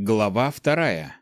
Глава вторая.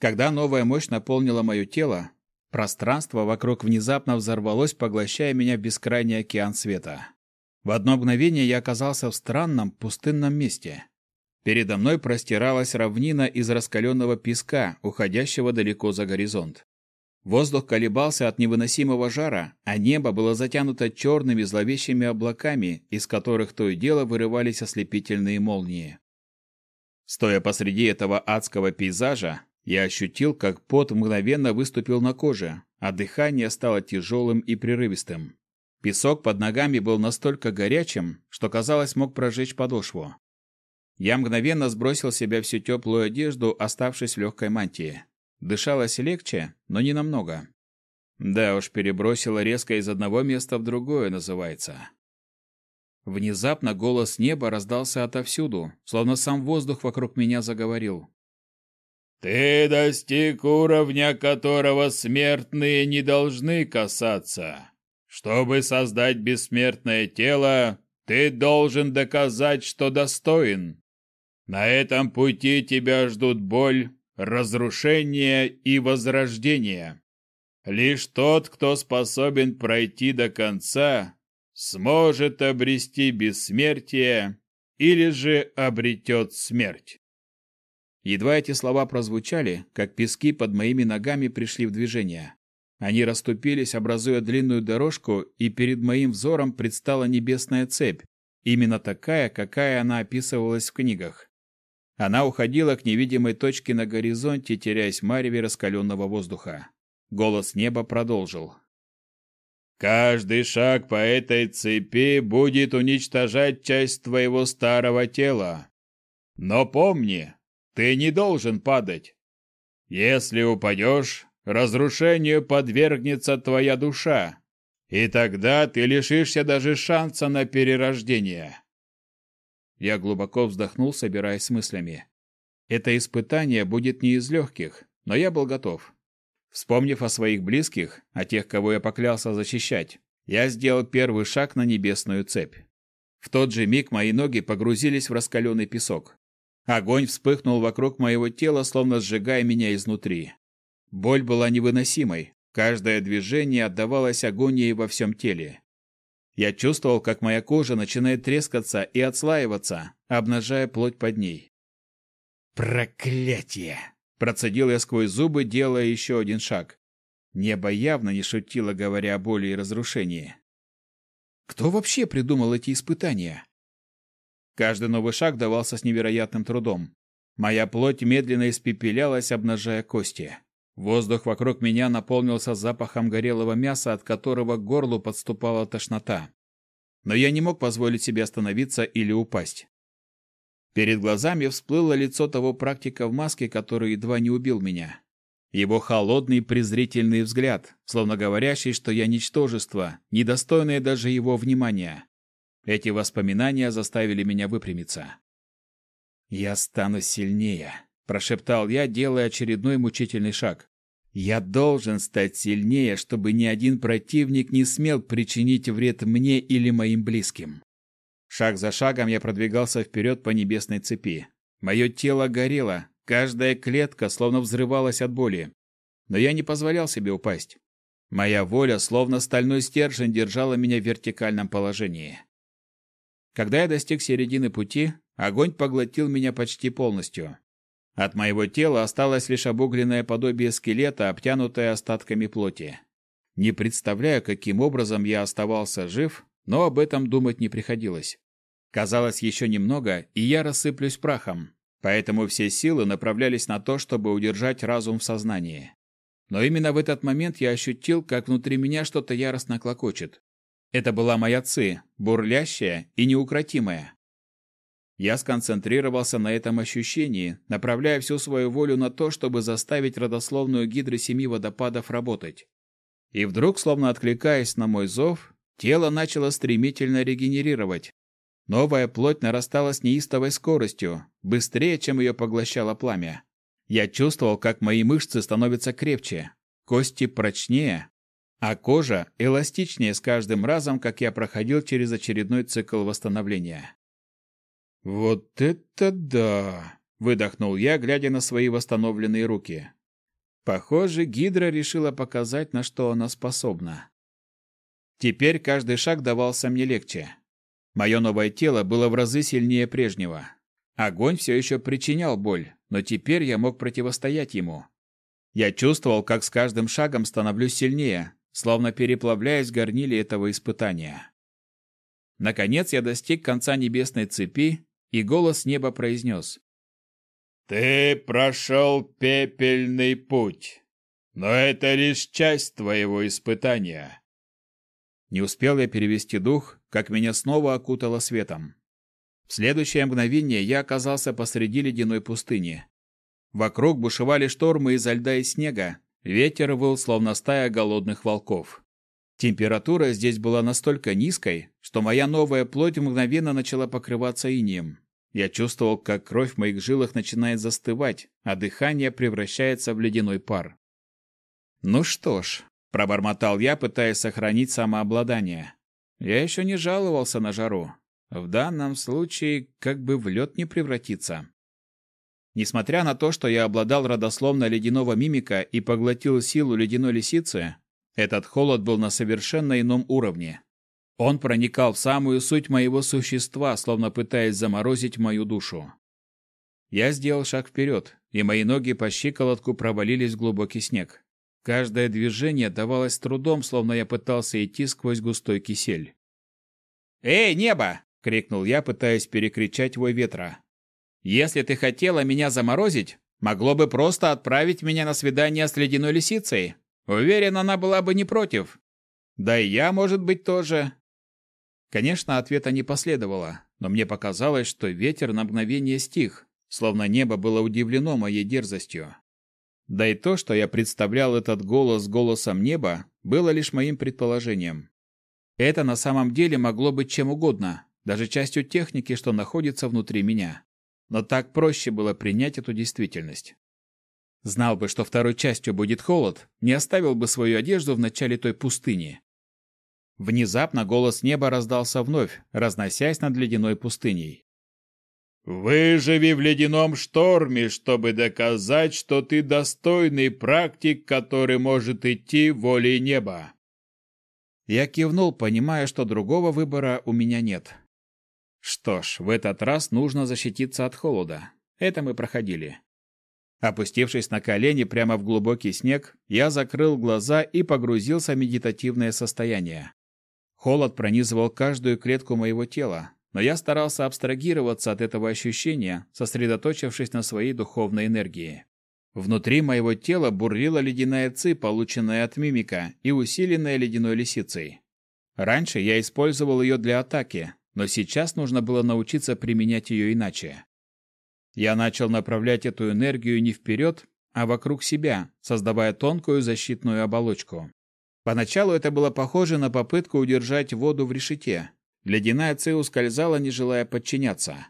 Когда новая мощь наполнила мое тело, пространство вокруг внезапно взорвалось, поглощая меня в бескрайний океан света. В одно мгновение я оказался в странном пустынном месте. Передо мной простиралась равнина из раскаленного песка, уходящего далеко за горизонт. Воздух колебался от невыносимого жара, а небо было затянуто черными зловещими облаками, из которых то и дело вырывались ослепительные молнии. Стоя посреди этого адского пейзажа, я ощутил, как пот мгновенно выступил на коже, а дыхание стало тяжелым и прерывистым. Песок под ногами был настолько горячим, что, казалось, мог прожечь подошву. Я мгновенно сбросил с себя всю теплую одежду, оставшись в легкой мантии. Дышалось легче, но не намного. Да уж, перебросило резко из одного места в другое, называется. Внезапно голос неба раздался отовсюду, словно сам воздух вокруг меня заговорил. «Ты достиг уровня, которого смертные не должны касаться. Чтобы создать бессмертное тело, ты должен доказать, что достоин. На этом пути тебя ждут боль, разрушение и возрождение. Лишь тот, кто способен пройти до конца, сможет обрести бессмертие или же обретет смерть. Едва эти слова прозвучали, как пески под моими ногами пришли в движение. Они расступились, образуя длинную дорожку, и перед моим взором предстала небесная цепь, именно такая, какая она описывалась в книгах. Она уходила к невидимой точке на горизонте, теряясь в мареве раскаленного воздуха. Голос неба продолжил. Каждый шаг по этой цепи будет уничтожать часть твоего старого тела. Но помни, ты не должен падать. Если упадешь, разрушению подвергнется твоя душа, и тогда ты лишишься даже шанса на перерождение. Я глубоко вздохнул, собираясь с мыслями. Это испытание будет не из легких, но я был готов. Вспомнив о своих близких, о тех, кого я поклялся защищать, я сделал первый шаг на небесную цепь. В тот же миг мои ноги погрузились в раскаленный песок. Огонь вспыхнул вокруг моего тела, словно сжигая меня изнутри. Боль была невыносимой. Каждое движение отдавалось агонией во всем теле. Я чувствовал, как моя кожа начинает трескаться и отслаиваться, обнажая плоть под ней. «Проклятие!» Процедил я сквозь зубы, делая еще один шаг. Небо явно не шутило, говоря о боли и разрушении. Кто вообще придумал эти испытания? Каждый новый шаг давался с невероятным трудом. Моя плоть медленно испепелялась, обнажая кости. Воздух вокруг меня наполнился запахом горелого мяса, от которого к горлу подступала тошнота. Но я не мог позволить себе остановиться или упасть. Перед глазами всплыло лицо того практика в маске, который едва не убил меня. Его холодный презрительный взгляд, словно говорящий, что я ничтожество, недостойное даже его внимания. Эти воспоминания заставили меня выпрямиться. «Я стану сильнее», – прошептал я, делая очередной мучительный шаг. «Я должен стать сильнее, чтобы ни один противник не смел причинить вред мне или моим близким». Шаг за шагом я продвигался вперед по небесной цепи. Мое тело горело, каждая клетка словно взрывалась от боли. Но я не позволял себе упасть. Моя воля, словно стальной стержень, держала меня в вертикальном положении. Когда я достиг середины пути, огонь поглотил меня почти полностью. От моего тела осталось лишь обугленное подобие скелета, обтянутое остатками плоти. Не представляю, каким образом я оставался жив, но об этом думать не приходилось. Казалось, еще немного, и я рассыплюсь прахом, поэтому все силы направлялись на то, чтобы удержать разум в сознании. Но именно в этот момент я ощутил, как внутри меня что-то яростно клокочет. Это была моя ци, бурлящая и неукротимая. Я сконцентрировался на этом ощущении, направляя всю свою волю на то, чтобы заставить родословную гидры семи водопадов работать. И вдруг, словно откликаясь на мой зов, Тело начало стремительно регенерировать. Новая плоть нарастала с неистовой скоростью, быстрее, чем ее поглощало пламя. Я чувствовал, как мои мышцы становятся крепче, кости прочнее, а кожа эластичнее с каждым разом, как я проходил через очередной цикл восстановления. Вот это да! Выдохнул я, глядя на свои восстановленные руки. Похоже, Гидра решила показать, на что она способна. Теперь каждый шаг давался мне легче. Мое новое тело было в разы сильнее прежнего. Огонь все еще причинял боль, но теперь я мог противостоять ему. Я чувствовал, как с каждым шагом становлюсь сильнее, словно переплавляясь в горниле этого испытания. Наконец я достиг конца небесной цепи, и голос неба произнес. Ты прошел пепельный путь, но это лишь часть твоего испытания. Не успел я перевести дух, как меня снова окутало светом. В следующее мгновение я оказался посреди ледяной пустыни. Вокруг бушевали штормы изо льда и снега, ветер выл, словно стая голодных волков. Температура здесь была настолько низкой, что моя новая плоть мгновенно начала покрываться инеем. Я чувствовал, как кровь в моих жилах начинает застывать, а дыхание превращается в ледяной пар. «Ну что ж», — пробормотал я, пытаясь сохранить самообладание. Я еще не жаловался на жару. В данном случае как бы в лед не превратиться. Несмотря на то, что я обладал родословно ледяного мимика и поглотил силу ледяной лисицы, этот холод был на совершенно ином уровне. Он проникал в самую суть моего существа, словно пытаясь заморозить мою душу. Я сделал шаг вперед, и мои ноги по щиколотку провалились в глубокий снег. Каждое движение давалось трудом, словно я пытался идти сквозь густой кисель. «Эй, небо!» — крикнул я, пытаясь перекричать вой ветра. «Если ты хотела меня заморозить, могло бы просто отправить меня на свидание с ледяной лисицей. Уверен, она была бы не против. Да и я, может быть, тоже. Конечно, ответа не последовало, но мне показалось, что ветер на мгновение стих, словно небо было удивлено моей дерзостью. Да и то, что я представлял этот голос голосом неба, было лишь моим предположением. Это на самом деле могло быть чем угодно, даже частью техники, что находится внутри меня. Но так проще было принять эту действительность. Знал бы, что второй частью будет холод, не оставил бы свою одежду в начале той пустыни. Внезапно голос неба раздался вновь, разносясь над ледяной пустыней. «Выживи в ледяном шторме, чтобы доказать, что ты достойный практик, который может идти волей неба». Я кивнул, понимая, что другого выбора у меня нет. Что ж, в этот раз нужно защититься от холода. Это мы проходили. Опустившись на колени прямо в глубокий снег, я закрыл глаза и погрузился в медитативное состояние. Холод пронизывал каждую клетку моего тела, но я старался абстрагироваться от этого ощущения, сосредоточившись на своей духовной энергии. Внутри моего тела бурлила ледяная ци, полученная от мимика и усиленная ледяной лисицей. Раньше я использовал ее для атаки, но сейчас нужно было научиться применять ее иначе. Я начал направлять эту энергию не вперед, а вокруг себя, создавая тонкую защитную оболочку. Поначалу это было похоже на попытку удержать воду в решете. Ледяная ци ускользала, не желая подчиняться.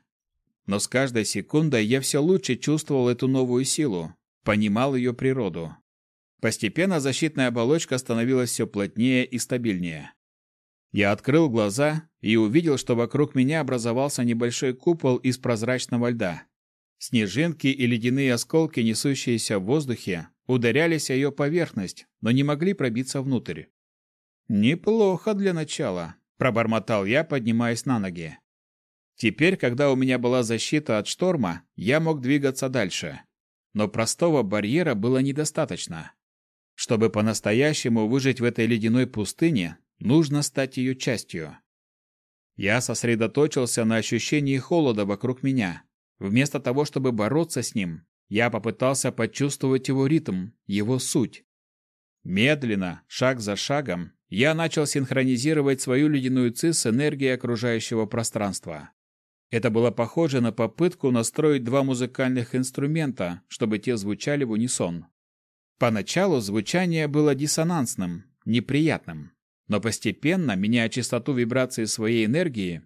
Но с каждой секундой я все лучше чувствовал эту новую силу, понимал ее природу. Постепенно защитная оболочка становилась все плотнее и стабильнее. Я открыл глаза и увидел, что вокруг меня образовался небольшой купол из прозрачного льда. Снежинки и ледяные осколки, несущиеся в воздухе, ударялись о ее поверхность, но не могли пробиться внутрь. «Неплохо для начала», — пробормотал я, поднимаясь на ноги. Теперь, когда у меня была защита от шторма, я мог двигаться дальше. Но простого барьера было недостаточно. Чтобы по-настоящему выжить в этой ледяной пустыне, нужно стать ее частью. Я сосредоточился на ощущении холода вокруг меня. Вместо того, чтобы бороться с ним, я попытался почувствовать его ритм, его суть. Медленно, шаг за шагом, я начал синхронизировать свою ледяную ци с энергией окружающего пространства. Это было похоже на попытку настроить два музыкальных инструмента, чтобы те звучали в унисон. Поначалу звучание было диссонансным, неприятным, но постепенно, меняя частоту вибрации своей энергии,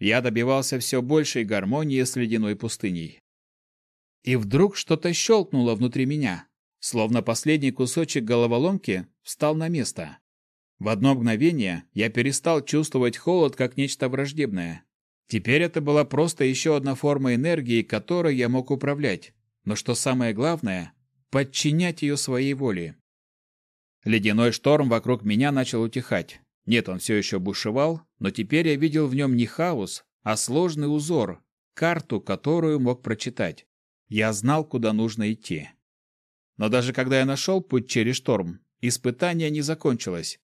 я добивался все большей гармонии с ледяной пустыней. И вдруг что-то щелкнуло внутри меня, словно последний кусочек головоломки встал на место. В одно мгновение я перестал чувствовать холод как нечто враждебное. Теперь это была просто еще одна форма энергии, которой я мог управлять. Но что самое главное — подчинять ее своей воле. Ледяной шторм вокруг меня начал утихать. Нет, он все еще бушевал, но теперь я видел в нем не хаос, а сложный узор, карту, которую мог прочитать. Я знал, куда нужно идти. Но даже когда я нашел путь через шторм, испытание не закончилось.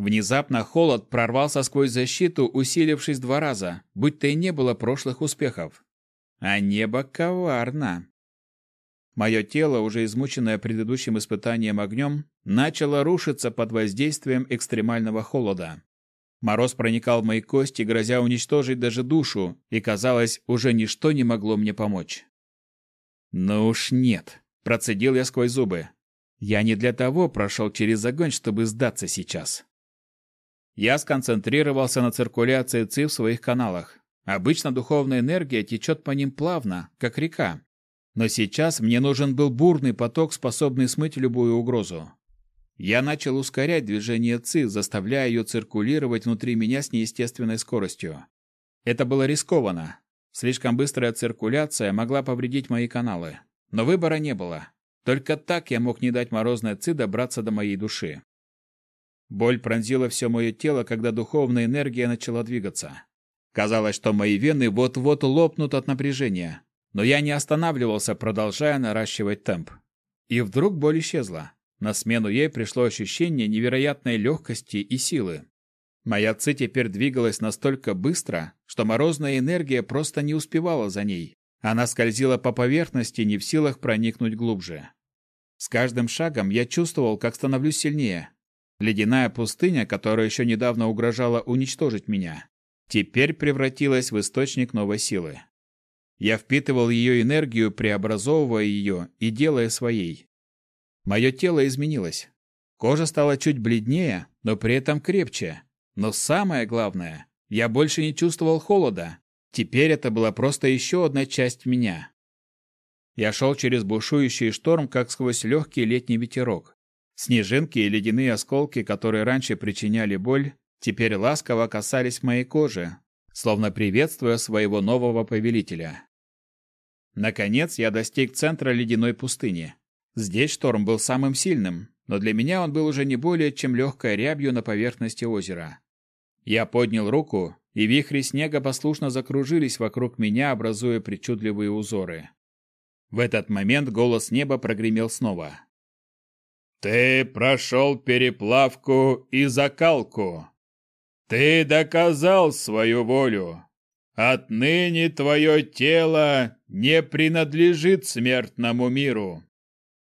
Внезапно холод прорвался сквозь защиту, усилившись два раза, будто и не было прошлых успехов. А небо коварно. Мое тело, уже измученное предыдущим испытанием огнем, начало рушиться под воздействием экстремального холода. Мороз проникал в мои кости, грозя уничтожить даже душу, и, казалось, уже ничто не могло мне помочь. «Ну уж нет», — процедил я сквозь зубы. «Я не для того прошел через огонь, чтобы сдаться сейчас». Я сконцентрировался на циркуляции ЦИ в своих каналах. Обычно духовная энергия течет по ним плавно, как река. Но сейчас мне нужен был бурный поток, способный смыть любую угрозу. Я начал ускорять движение ЦИ, заставляя ее циркулировать внутри меня с неестественной скоростью. Это было рискованно. Слишком быстрая циркуляция могла повредить мои каналы. Но выбора не было. Только так я мог не дать морозной ЦИ добраться до моей души. Боль пронзила все мое тело, когда духовная энергия начала двигаться. Казалось, что мои вены вот-вот лопнут от напряжения. Но я не останавливался, продолжая наращивать темп. И вдруг боль исчезла. На смену ей пришло ощущение невероятной легкости и силы. Моя ци теперь двигалась настолько быстро, что морозная энергия просто не успевала за ней. Она скользила по поверхности, не в силах проникнуть глубже. С каждым шагом я чувствовал, как становлюсь сильнее. Ледяная пустыня, которая еще недавно угрожала уничтожить меня, теперь превратилась в источник новой силы. Я впитывал ее энергию, преобразовывая ее и делая своей. Мое тело изменилось. Кожа стала чуть бледнее, но при этом крепче. Но самое главное, я больше не чувствовал холода. Теперь это была просто еще одна часть меня. Я шел через бушующий шторм, как сквозь легкий летний ветерок. Снежинки и ледяные осколки, которые раньше причиняли боль, теперь ласково касались моей кожи, словно приветствуя своего нового повелителя. Наконец я достиг центра ледяной пустыни. Здесь шторм был самым сильным, но для меня он был уже не более чем легкой рябью на поверхности озера. Я поднял руку, и вихри снега послушно закружились вокруг меня, образуя причудливые узоры. В этот момент голос неба прогремел снова. «Ты прошел переплавку и закалку. Ты доказал свою волю. Отныне твое тело не принадлежит смертному миру.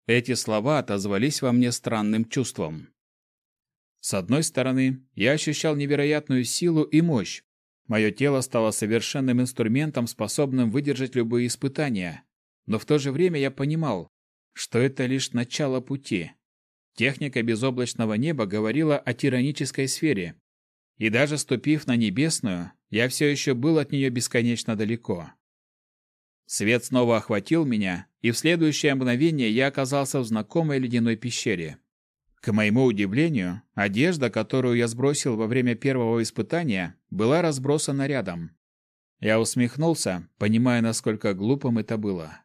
Эти слова отозвались во мне странным чувством. С одной стороны, я ощущал невероятную силу и мощь. Мое тело стало совершенным инструментом, способным выдержать любые испытания. Но в то же время я понимал, что это лишь начало пути. Техника безоблачного неба говорила о тиранической сфере. И даже ступив на небесную, я все еще был от нее бесконечно далеко. Свет снова охватил меня, и в следующее мгновение я оказался в знакомой ледяной пещере. К моему удивлению, одежда, которую я сбросил во время первого испытания, была разбросана рядом. Я усмехнулся, понимая, насколько глупым это было.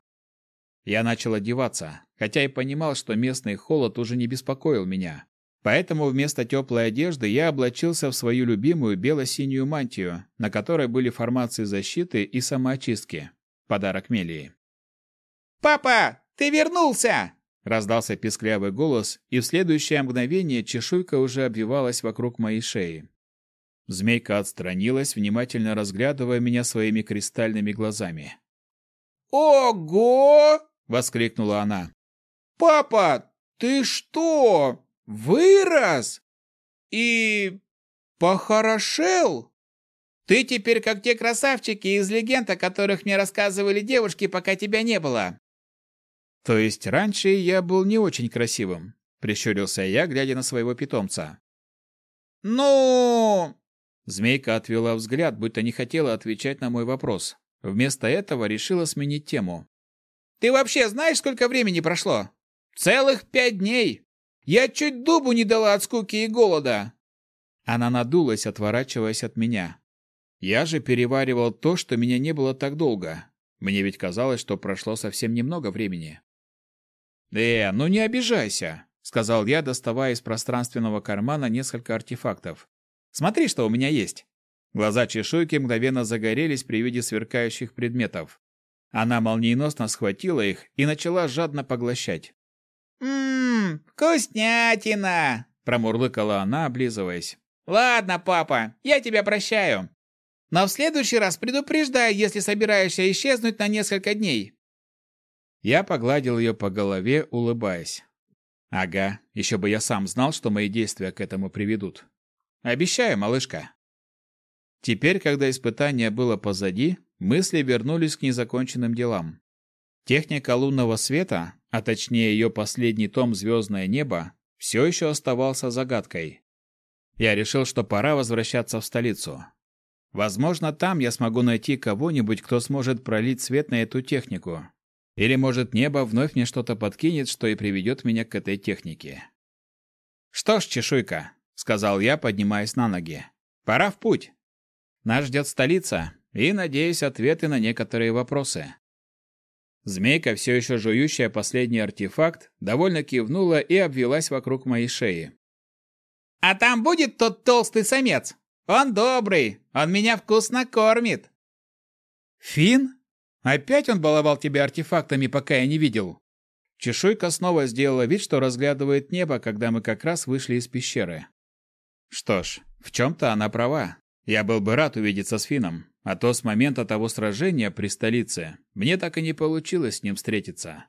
Я начал одеваться, хотя и понимал, что местный холод уже не беспокоил меня. Поэтому вместо теплой одежды я облачился в свою любимую бело-синюю мантию, на которой были формации защиты и самоочистки. Подарок Мелии. «Папа, ты вернулся!» Раздался писклявый голос, и в следующее мгновение чешуйка уже обвивалась вокруг моей шеи. Змейка отстранилась, внимательно разглядывая меня своими кристальными глазами. «Ого!» — воскликнула она. «Папа, ты что, вырос? И похорошел?» Ты теперь как те красавчики из легенд, о которых мне рассказывали девушки, пока тебя не было. То есть раньше я был не очень красивым, прищурился я, глядя на своего питомца. Ну, Змейка отвела взгляд, будто не хотела отвечать на мой вопрос. Вместо этого решила сменить тему. Ты вообще знаешь, сколько времени прошло? Целых пять дней. Я чуть дубу не дала от скуки и голода. Она надулась, отворачиваясь от меня. Я же переваривал то, что меня не было так долго. Мне ведь казалось, что прошло совсем немного времени. «Э, ну не обижайся», — сказал я, доставая из пространственного кармана несколько артефактов. «Смотри, что у меня есть». Глаза чешуйки мгновенно загорелись при виде сверкающих предметов. Она молниеносно схватила их и начала жадно поглощать. «Ммм, вкуснятина!» – промурлыкала она, облизываясь. «Ладно, папа, я тебя прощаю. Но в следующий раз предупреждай, если собираешься исчезнуть на несколько дней». Я погладил ее по голове, улыбаясь. «Ага, еще бы я сам знал, что мои действия к этому приведут. Обещаю, малышка». Теперь, когда испытание было позади, мысли вернулись к незаконченным делам. Техника лунного света, а точнее ее последний том «Звездное небо», все еще оставался загадкой. Я решил, что пора возвращаться в столицу. Возможно, там я смогу найти кого-нибудь, кто сможет пролить свет на эту технику. Или, может, небо вновь мне что-то подкинет, что и приведет меня к этой технике. «Что ж, чешуйка», — сказал я, поднимаясь на ноги, — «пора в путь. Нас ждет столица, и, надеюсь, ответы на некоторые вопросы». Змейка, все еще жующая последний артефакт, довольно кивнула и обвелась вокруг моей шеи. «А там будет тот толстый самец? Он добрый, он меня вкусно кормит!» «Фин? Опять он баловал тебя артефактами, пока я не видел?» Чешуйка снова сделала вид, что разглядывает небо, когда мы как раз вышли из пещеры. Что ж, в чем-то она права. Я был бы рад увидеться с Фином, а то с момента того сражения при столице мне так и не получилось с ним встретиться.